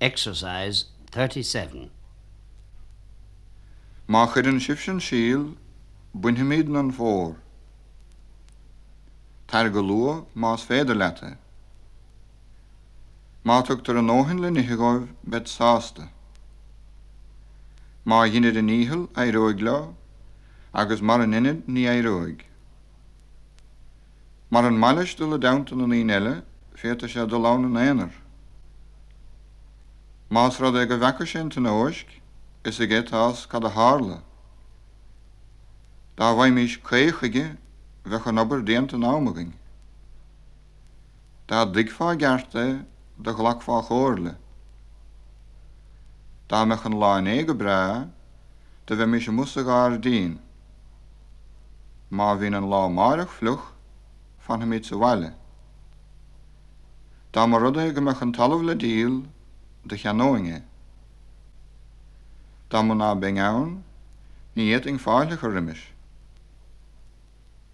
Exercise 37. Má chud an sib sin síl buintimiid an fór. Tar go lua más féidir lete. Má tugtar an nóhin le nihigáibh bet sásta. Má dhinad an níhil éróig le agus mar an inad ní éróig. Mar an maiis do le daanta an í eile féta sé do lán an éanaar. Más rud ag go bhecha sin is a ggétás cad a hála. Tá bhaid mís chéige bheith an obair déanta námagin. De ghlachfá chóirle. Tá me an láin é go bre de bheith musa gáir dín. Má hín an lá fluch fan míid sa bhile. Tá mar meach an díal de cheanóinge. Tá man ná ben ann ní in fáile chu riimiis.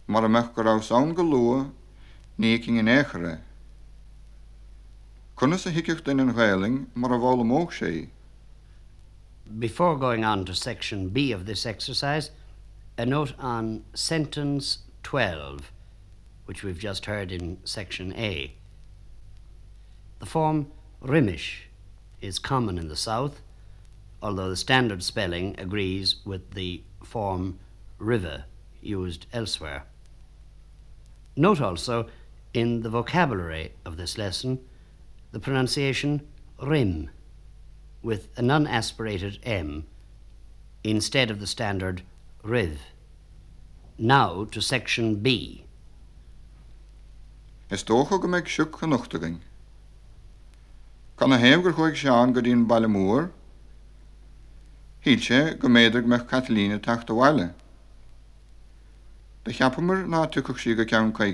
Mar in hiicicht in an. Before going on to section B of this exercise, a note on sentence 12, which we've just heard in section A. The form Rimish is common in the south, although the standard spelling agrees with the form river used elsewhere. Note also in the vocabulary of this lesson the pronunciation rim with an unaspirated M instead of the standard riv. Now to section B. Is tócha go méid nachtuing. Can a héimgur chuig seán go dtíon bailmór, Híd sé go méidir meach Catalína tacht. De cheapamar ná tucha si go ceann cai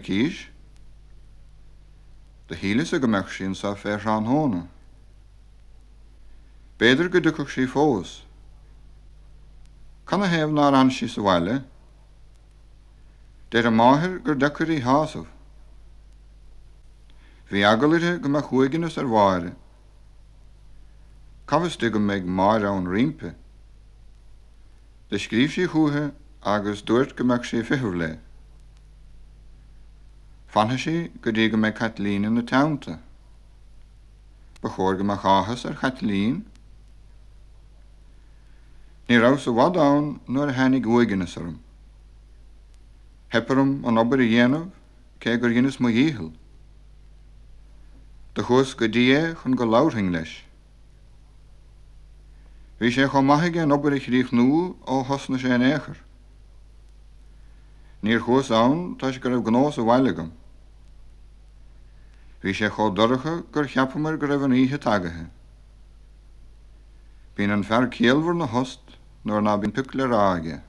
De hílas a go meach sin sa fé an hóna. Béidir go ducha sí fós. Can a héamh ná an si sa bhile, Déir a máthir gur decurí hásamh. Bhí agalirthe go me bháire. Cabhastí go méid mar an rimpe. De scríb sí chuthe agus dúirt go meach sé fihir le. Fanthe si go dtí go méid catlín na tanta. Ba chóir go chachas ar chatlín, Ní rah sa bhdáin nuair a henig huigenas orm. Hepperm an obair dhéanamh cé gur dhéananas mo. De chus go dtí chun go láthing leis. Bhí sé chu maithaige an obair ríomh nó ó hosna sé an éair. Níor chus ann tá sé gur raibh gná a bhhailagam. Bhí sé cho doracha gur cheapamar go raibh an íthe tagathe. Bhín an fear céalhar na host nuair ná bín puc le ráige.